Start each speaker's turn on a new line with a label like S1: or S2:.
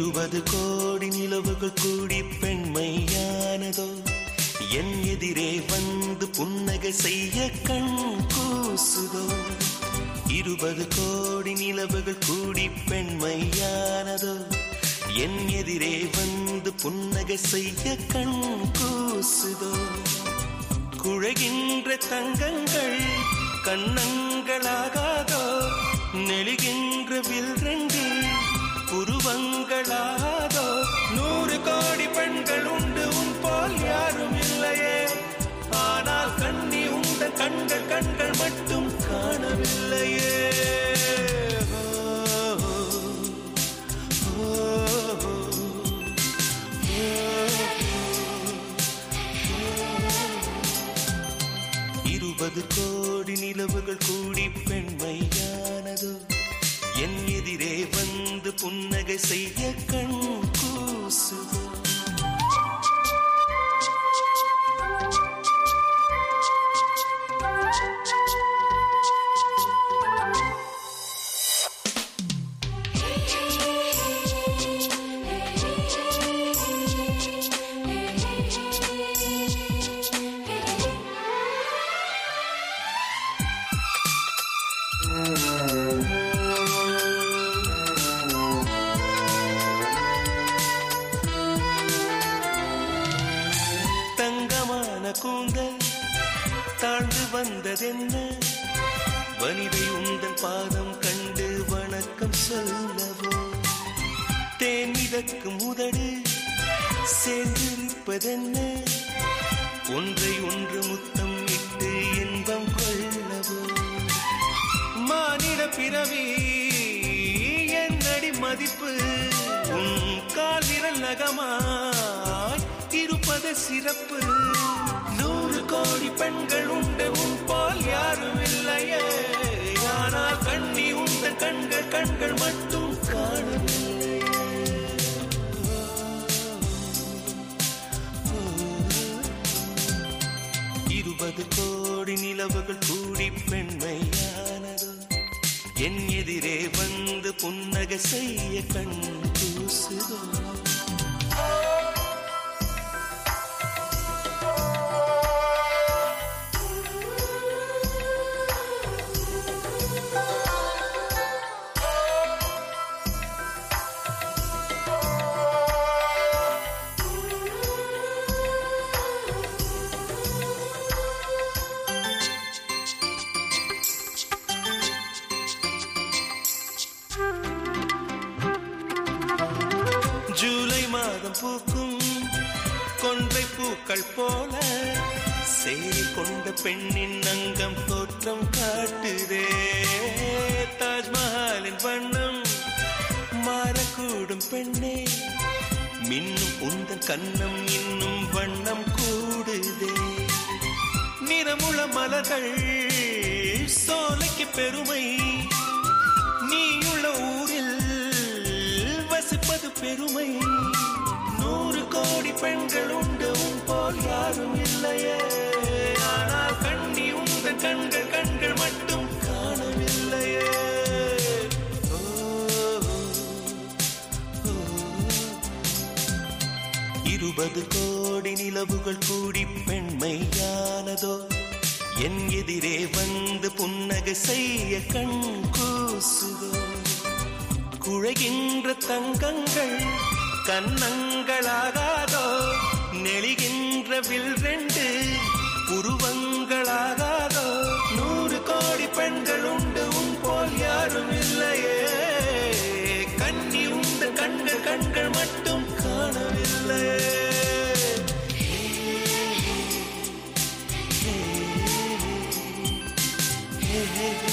S1: இருபது கோடி நிலவுகள் கூடி பெண்மையானதோ? என் எதிரே வந்து புன்னகை செய்ய கண் கூசுதோ? இருபது கோடி நிலவுகள் கூடி பெண்மையானதோ? என் எதிரே வந்து புன்னகை செய்ய கண் கூசுதோ? குழகின்ற தங்கங்கள் கண்ணங்களாகாதோ? நெழுகின்ற வில் ரெண்டு நூறு கோடி பெண்கள் உண்டு உன் போல் யாரும் இல்லையே. ஆனால் கண்ணி உண்ட கண்கள் கண்கள் மட்டும் காணவில்லையே. இருபது கோடி நிலவுகள் கூடி பெண்மையானதோ. என் எதிரே வந்து புன்னகை செய்ய கண் வந்ததென்ன வனிதை உந்தன் பாதம் கண்டு வணக்கம் சொல்லவோ? தேன் மிதக்கும் உதடு சேர்ந்திருப்பதென்ன ஒன்றை ஒன்று முத்தம் இட்டு இன்பம் கொள்ளவோ? மானிட பிறவி என் என்னடி மதிப்பு உன் கால் விரல் நகமாய் இருப்பது சிறப்பு. நூறு கோடி பெண்கள் உண்டு இருபது கோடி நிலவுகள் கூடி பெண்மையானதோ. என் எதிரே வந்து புன்னகை செய்ய கண் பூசுதோ? ஜூலை மாதம் பூக்கும் கொன்றை பூக்கள் போல சேரி கொண்ட பெண்ணின் அங்கம் தோற்றம் காட்டுதே. தாஜ்மஹாலின் வண்ணம் மாறக்கூடும் பெண்ணே. மின்னும் உந்த கண்ணம் இன்னும் வண்ணம் கூடுதே. நிறமுள மலர்கள் சோலைக்கு பெருமை. நீயுள்ள ஊரில் வசிப்பது பெருமை. பெண்கள் உண்டு உன் போல் யாரும் இல்லையே. ஆனால் கண்ணி உந்த கண்கள் கண்கள் மட்டும் காணவில்லையே. இருபது கோடி நிலவுகள் கூடி பெண்மையானதோ? என் எதிரே வந்து புன்னகை செய்ய கண் கூசுதோ? குழைகின்ற தங்கங்கள் கன்னங்களாகாதோ? Hey, hey.